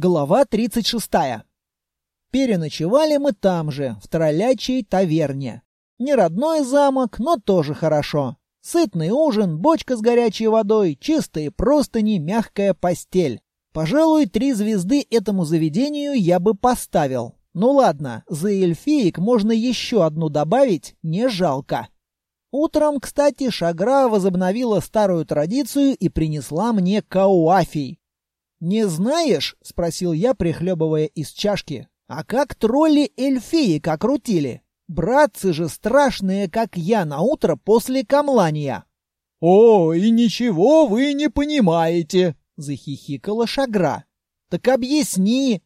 Глава 36. Переночевали мы там же, в троллячей таверне. Не родной замок, но тоже хорошо. Сытный ужин, бочка с горячей водой, чистые простыни, мягкая постель. Пожалуй, три звезды этому заведению я бы поставил. Ну ладно, за эльфиек можно еще одну добавить, не жалко. Утром, кстати, Шагра возобновила старую традицию и принесла мне кауафий. «Не знаешь?» — спросил я, прихлебывая из чашки. «А как тролли эльфии как крутили? Братцы же страшные, как я, на утро после камлания!» «О, и ничего вы не понимаете!» — захихикала Шагра. «Так объясни!»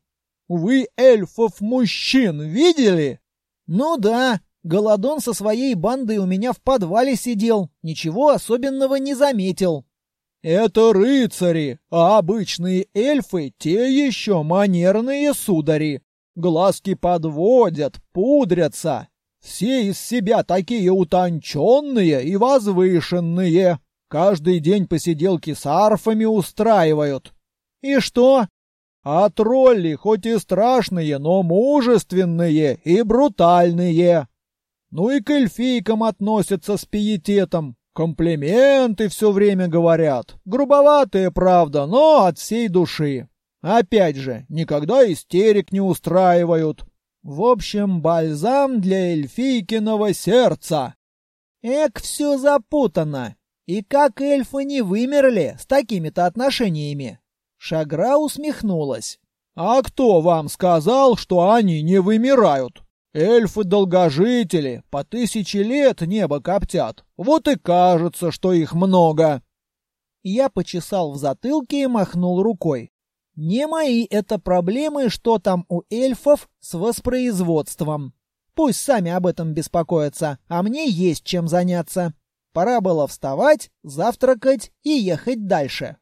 «Вы эльфов-мужчин видели?» «Ну да, Голодон со своей бандой у меня в подвале сидел, ничего особенного не заметил». Это рыцари, а обычные эльфы — те еще манерные судари. Глазки подводят, пудрятся. Все из себя такие утонченные и возвышенные. Каждый день посиделки с арфами устраивают. И что? А тролли хоть и страшные, но мужественные и брутальные. Ну и к эльфийкам относятся с пиететом, Комплименты все время говорят. Грубоватые, правда, но от всей души. Опять же, никогда истерик не устраивают. В общем, бальзам для эльфийкиного сердца. Эк, все запутано. И как эльфы не вымерли с такими-то отношениями? Шагра усмехнулась. А кто вам сказал, что они не вымирают? Эльфы-долгожители по тысяче лет небо коптят. Вот и кажется, что их много. Я почесал в затылке и махнул рукой. Не мои это проблемы, что там у эльфов с воспроизводством. Пусть сами об этом беспокоятся, а мне есть чем заняться. Пора было вставать, завтракать и ехать дальше.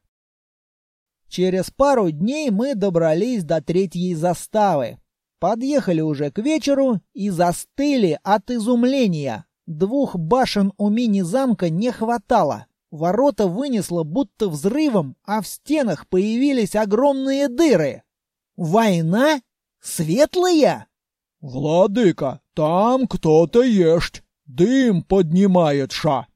Через пару дней мы добрались до третьей заставы, Подъехали уже к вечеру и застыли от изумления. Двух башен у мини-замка не хватало. Ворота вынесло будто взрывом, а в стенах появились огромные дыры. Война? Светлая? Владыка, там кто-то есть. Дым поднимает ша.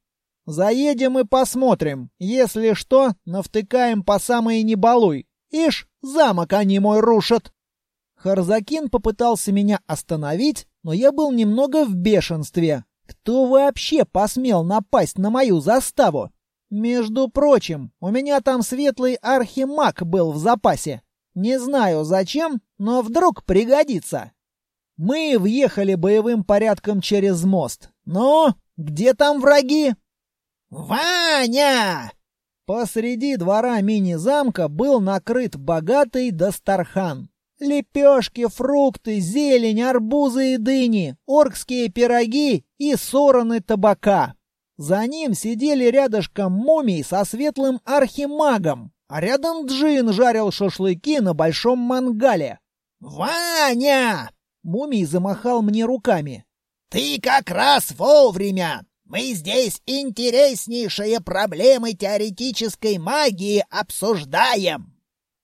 Заедем и посмотрим. Если что, навтыкаем по самой небалуй. Ишь, замок они мой рушат. Харзакин попытался меня остановить, но я был немного в бешенстве. Кто вообще посмел напасть на мою заставу? Между прочим, у меня там светлый архимаг был в запасе. Не знаю зачем, но вдруг пригодится. Мы въехали боевым порядком через мост. Но где там враги? Ваня! Посреди двора мини-замка был накрыт богатый Дастархан. Лепешки, фрукты, зелень, арбузы и дыни, оркские пироги и сороны табака. За ним сидели рядышком мумий со светлым архимагом, а рядом джинн жарил шашлыки на большом мангале. «Ваня!» — мумий замахал мне руками. «Ты как раз вовремя! Мы здесь интереснейшие проблемы теоретической магии обсуждаем!»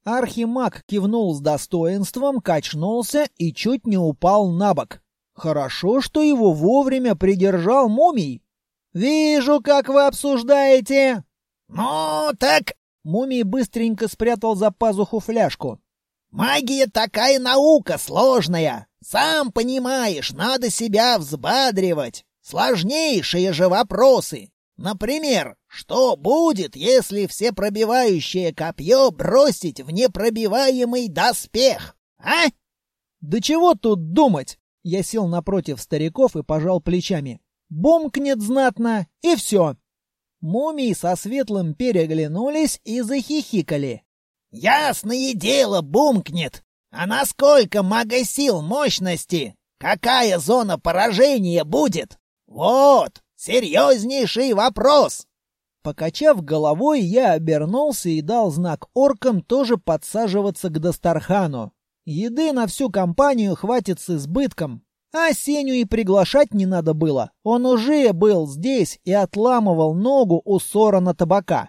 Архимаг кивнул с достоинством, качнулся и чуть не упал на бок. Хорошо, что его вовремя придержал мумий. «Вижу, как вы обсуждаете!» «Ну, так...» Мумий быстренько спрятал за пазуху фляжку. «Магия такая наука сложная. Сам понимаешь, надо себя взбадривать. Сложнейшие же вопросы. Например, что будет, если все пробивающее копье бросить в непробиваемый доспех? А? Да чего тут думать? Я сел напротив стариков и пожал плечами. Бумкнет знатно, и все. Мумии со светлым переглянулись и захихикали. «Ясное дело, бумкнет! А насколько магосил мощности? Какая зона поражения будет? Вот, Серьезнейший вопрос!» Покачав головой, я обернулся и дал знак оркам тоже подсаживаться к Дастархану. Еды на всю компанию хватит с избытком. А Сеню и приглашать не надо было. Он уже был здесь и отламывал ногу у Сорона табака.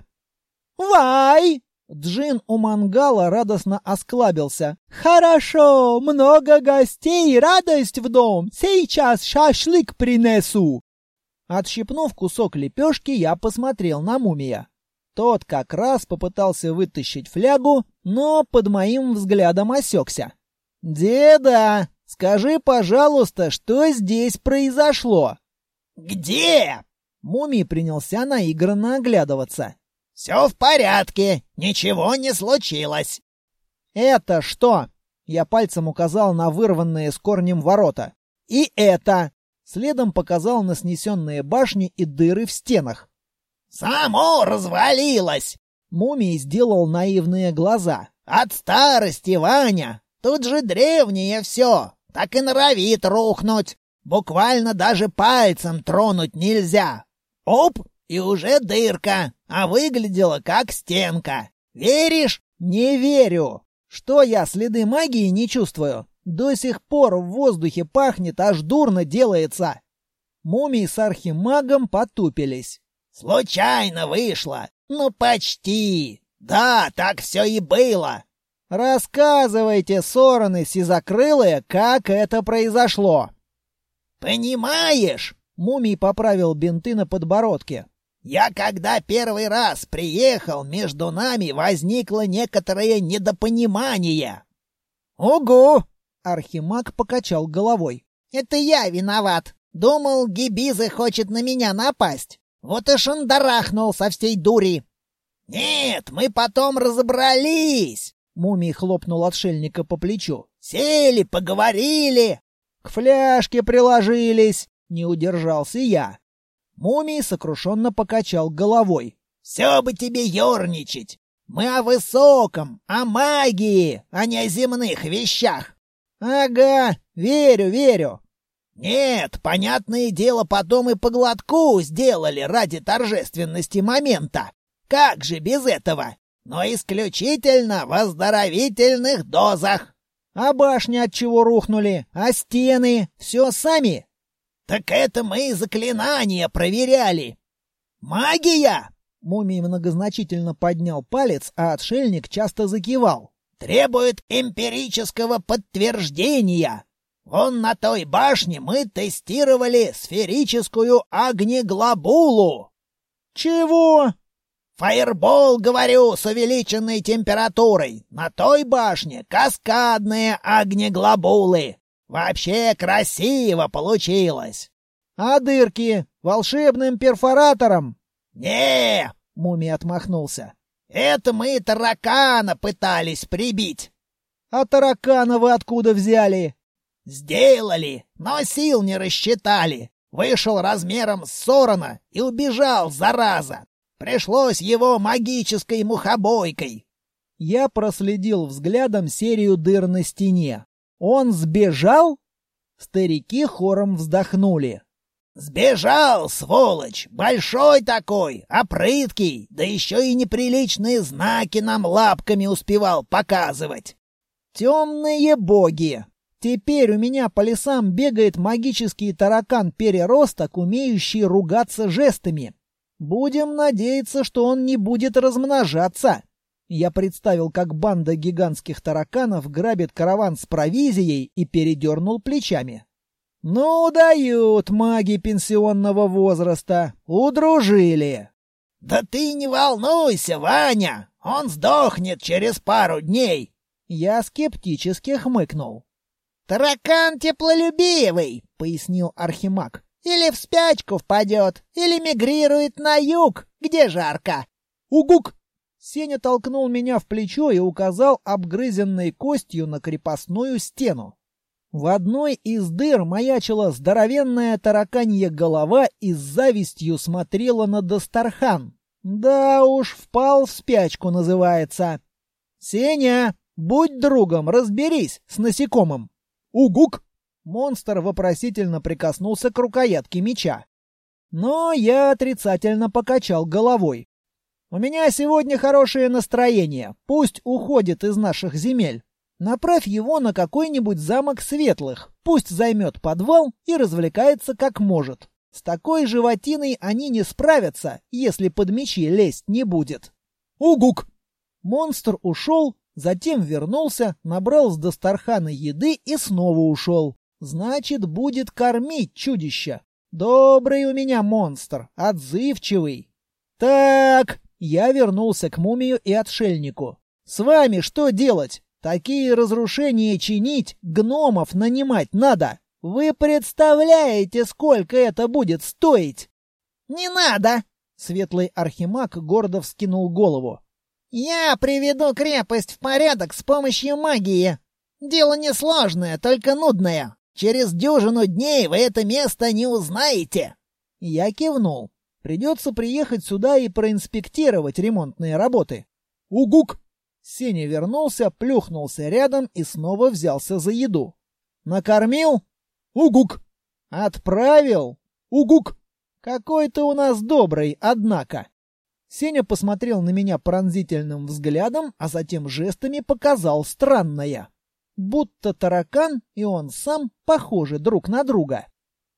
«Вай!» Джин у мангала радостно осклабился. «Хорошо, много гостей, радость в дом. Сейчас шашлык принесу». Отщипнув кусок лепешки, я посмотрел на мумия. Тот как раз попытался вытащить флягу, но под моим взглядом осекся. «Деда, скажи, пожалуйста, что здесь произошло?» «Где?» Мумий принялся наигранно оглядываться. «Все в порядке, ничего не случилось». «Это что?» Я пальцем указал на вырванные с корнем ворота. «И это!» Следом показал на снесенные башни и дыры в стенах. «Само развалилось!» Мумий сделал наивные глаза. «От старости, Ваня! Тут же древнее все, так и норовит рухнуть. Буквально даже пальцем тронуть нельзя. Оп, и уже дырка, а выглядела как стенка. Веришь? Не верю. Что я следы магии не чувствую? До сих пор в воздухе пахнет, аж дурно делается. Мумий с архимагом потупились. Случайно вышло. Ну, почти. Да, так все и было. Рассказывайте, сороны сизокрылые, как это произошло. Понимаешь? Мумий поправил бинты на подбородке. Я когда первый раз приехал, между нами возникло некоторое недопонимание. Ого! Архимаг покачал головой. Это я виноват. Думал, Гибиза хочет на меня напасть. Вот и шандарахнул со всей дури. Нет, мы потом разобрались. Мумий хлопнул отшельника по плечу. Сели, поговорили. К фляжке приложились. Не удержался я. Мумий сокрушенно покачал головой. «Все бы тебе ерничать! Мы о высоком, о магии, а не о земных вещах!» «Ага, верю, верю!» «Нет, понятное дело, потом и по глотку сделали ради торжественности момента. Как же без этого? Но исключительно в оздоровительных дозах!» «А башни от чего рухнули? А стены? Все сами?» Так это мы заклинания проверяли. Магия? Мумий многозначительно поднял палец, а отшельник часто закивал. Требует эмпирического подтверждения. Вон на той башне мы тестировали сферическую огнеглобулу. Чего? Фаербол, говорю, с увеличенной температурой. На той башне каскадные огнеглобулы. Вообще красиво получилось. А дырки волшебным перфоратором? Не, мумий отмахнулся. Это мы таракана пытались прибить. А таракана вы откуда взяли? Сделали, но сил не рассчитали. Вышел размером с сорона и убежал, зараза. Пришлось его магической мухобойкой. Я проследил взглядом серию дыр на стене. Он сбежал? Старики хором вздохнули. «Сбежал, сволочь! Большой такой, опрыткий, да еще и неприличные знаки нам лапками успевал показывать!» «Темные боги! Теперь у меня по лесам бегает магический таракан-переросток, умеющий ругаться жестами. Будем надеяться, что он не будет размножаться!» Я представил, как банда гигантских тараканов грабит караван с провизией и передернул плечами. «Ну, дают маги пенсионного возраста. Удружили!» «Да ты не волнуйся, Ваня! Он сдохнет через пару дней!» Я скептически хмыкнул. «Таракан теплолюбивый», — пояснил Архимаг. «Или в спячку впадет, или мигрирует на юг, где жарко». «Угук!» Сеня толкнул меня в плечо и указал обгрызенной костью на крепостную стену. В одной из дыр маячила здоровенная тараканья голова и с завистью смотрела на Дастархан. Да уж, впал в спячку называется. «Сеня, будь другом, разберись с насекомым». «Угук!» Монстр вопросительно прикоснулся к рукоятке меча. Но я отрицательно покачал головой. У меня сегодня хорошее настроение. Пусть уходит из наших земель. Направь его на какой-нибудь замок светлых. Пусть займет подвал и развлекается как может. С такой животиной они не справятся, если под мечи лезть не будет. Угук! Монстр ушел, затем вернулся, набрал с Дастархана еды и снова ушел. Значит, будет кормить чудища. Добрый у меня монстр, отзывчивый. Так, я вернулся к мумию и отшельнику. С вами что делать? Такие разрушения чинить, гномов нанимать надо. Вы представляете, сколько это будет стоить? Не надо, Светлый архимаг гордо вскинул голову. «Я приведу крепость в порядок с помощью магии. Дело несложное, только нудное. Через дюжину дней вы это место не узнаете». Я кивнул. Придется приехать сюда и проинспектировать ремонтные работы. «Угук!» Сеня вернулся, плюхнулся рядом и снова взялся за еду. «Накормил?» «Угук!» «Отправил?» «Угук!» Какой ты у нас добрый, однако. Сеня посмотрел на меня пронзительным взглядом, а затем жестами показал странное. Будто таракан и он сам похожи друг на друга.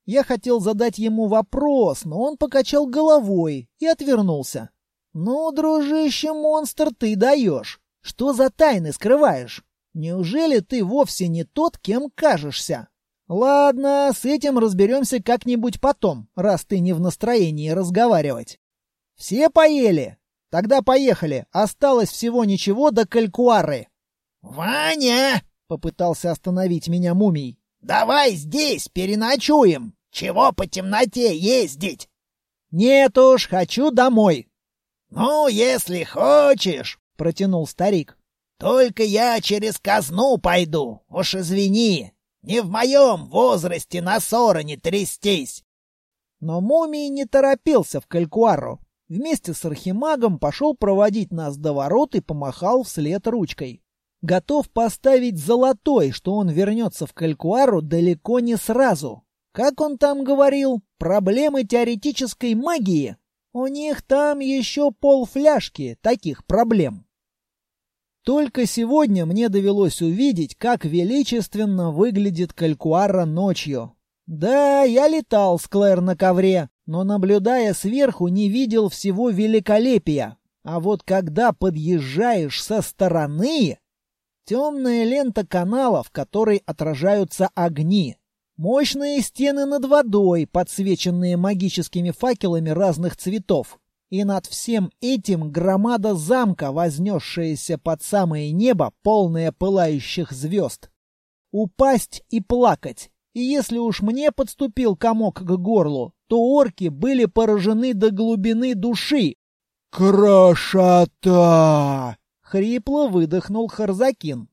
Я хотел задать ему вопрос, но он покачал головой и отвернулся. «Ну, дружище, монстр, ты даешь. Что за тайны скрываешь? Неужели ты вовсе не тот, кем кажешься?» Ладно, с этим разберемся как-нибудь потом, раз ты не в настроении разговаривать. Все поели? Тогда поехали. Осталось всего ничего до калькуары. Ваня! Попытался остановить меня мумий. Давай здесь переночуем. Чего по темноте ездить? Нет уж, хочу домой. Ну, если хочешь, протянул старик. Только я через казну пойду. Уж извини, не в моем возрасте на сороне трястись!» Но Мумий не торопился в Калькуару. Вместе с Архимагом пошел проводить нас до ворот и помахал вслед ручкой. Готов поставить золотой, что он вернется в Калькуару далеко не сразу. Как он там говорил, проблемы теоретической магии? У них там еще полфляжки таких проблем. Только сегодня мне довелось увидеть, как величественно выглядит Калькуара ночью. Да, я летал с Клэр на ковре, но, наблюдая сверху, не видел всего великолепия. А вот когда подъезжаешь со стороны... Темная лента канала, в которой отражаются огни. Мощные стены над водой, подсвеченные магическими факелами разных цветов. И над всем этим громада замка, вознесшаяся под самое небо, полное пылающих звезд. Упасть и плакать. И если уж мне подступил комок к горлу, то орки были поражены до глубины души. «Красота!» — хрипло выдохнул Харзакин.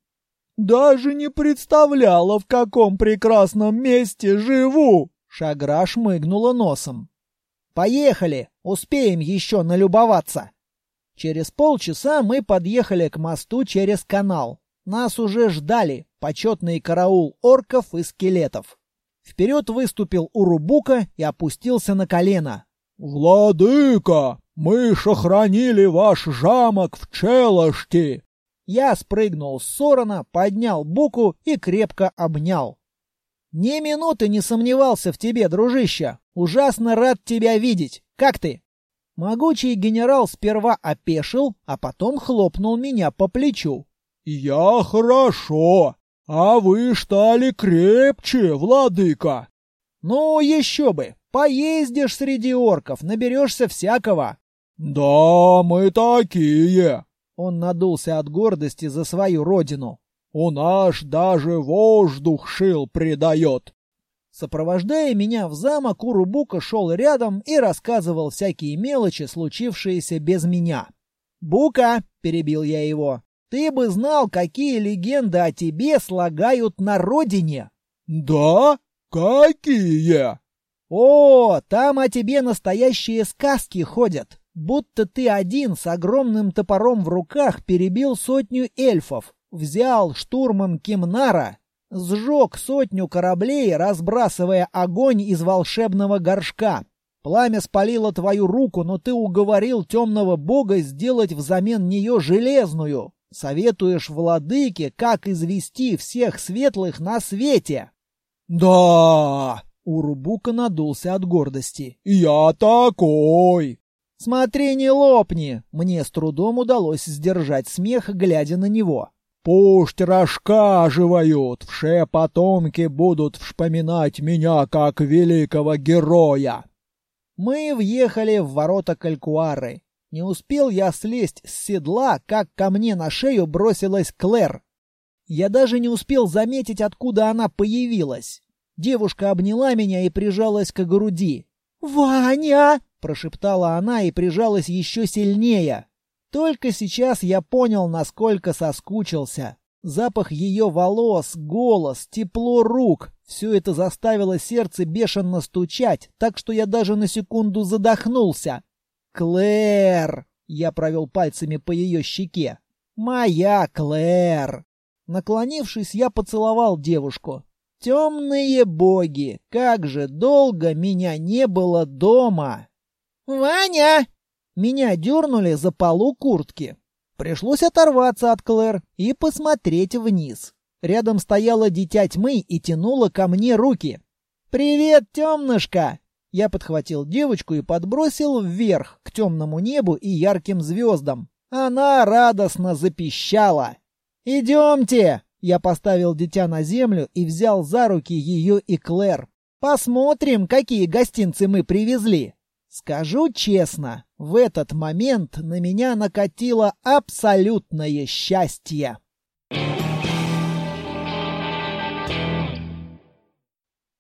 «Даже не представляла, в каком прекрасном месте живу!» Шагра шмыгнула носом. Поехали, успеем еще налюбоваться. Через полчаса мы подъехали к мосту через канал. Нас уже ждали почетный караул орков и скелетов. Вперед выступил Урубука и опустился на колено. «Владыка, мы сохранили ваш замок в Челошти!» Я спрыгнул с Сорона, поднял Буку и крепко обнял. «Ни минуты не сомневался в тебе, дружище. Ужасно рад тебя видеть. Как ты?» Могучий генерал сперва опешил, а потом хлопнул меня по плечу. «Я хорошо, а вы стали крепче, владыка!» «Ну, еще бы! Поездишь среди орков, наберешься всякого!» «Да, мы такие!» Он надулся от гордости за свою родину. У нас даже воздух шил придает. Сопровождая меня в замок, Урубука шел рядом и рассказывал всякие мелочи, случившиеся без меня. «Бука!» — перебил я его. «Ты бы знал, какие легенды о тебе слагают на родине!» «Да? Какие?» «О, там о тебе настоящие сказки ходят, будто ты один с огромным топором в руках перебил сотню эльфов, взял штурмом Кимнара, сжег сотню кораблей, разбрасывая огонь из волшебного горшка. Пламя спалило твою руку, но ты уговорил темного бога сделать взамен нее железную. Советуешь владыке, как извести всех светлых на свете. Да, Урубука надулся от гордости. Я такой. «Смотри, не лопни!» Мне с трудом удалось сдержать смех, глядя на него. «Пусть рассказывают, все потомки будут вспоминать меня как великого героя!» Мы въехали в ворота Калькуары. Не успел я слезть с седла, как ко мне на шею бросилась Клэр. Я даже не успел заметить, откуда она появилась. Девушка обняла меня и прижалась к груди. «Ваня!» — прошептала она и прижалась еще сильнее. Только сейчас я понял, насколько соскучился. Запах ее волос, голос, тепло рук — все это заставило сердце бешено стучать, так что я даже на секунду задохнулся. «Клэр!» — я провел пальцами по ее щеке. «Моя Клэр!» Наклонившись, я поцеловал девушку. «Темные боги! Как же долго меня не было дома!» «Ваня!» Меня дернули за полу куртки. Пришлось оторваться от Клэр и посмотреть вниз. Рядом стояла дитя тьмы и тянула ко мне руки. «Привет, темнышка!» Я подхватил девочку и подбросил вверх, к темному небу и ярким звездам. Она радостно запищала. «Идемте!» Я поставил дитя на землю и взял за руки ее и Клэр. «Посмотрим, какие гостинцы мы привезли!» Скажу честно, в этот момент на меня накатило абсолютное счастье.